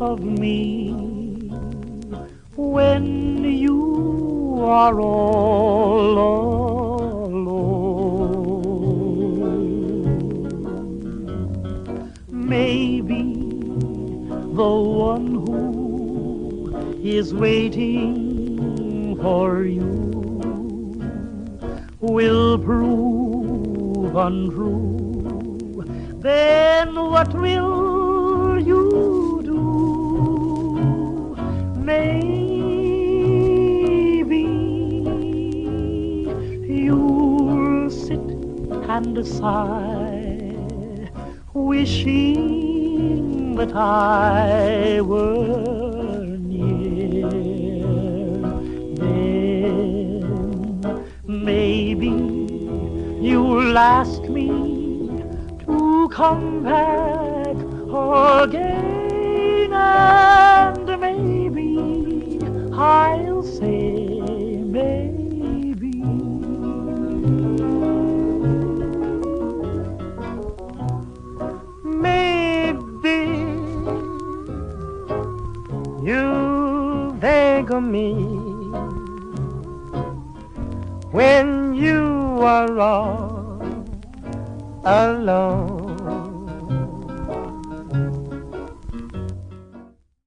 of me when you are all alone. Maybe the one who is waiting for you will prove untrue. Then what will and sigh, wishing that I were near. Then maybe you'll ask me to come back again, and maybe I'll say maybe. Of me when you are all alone.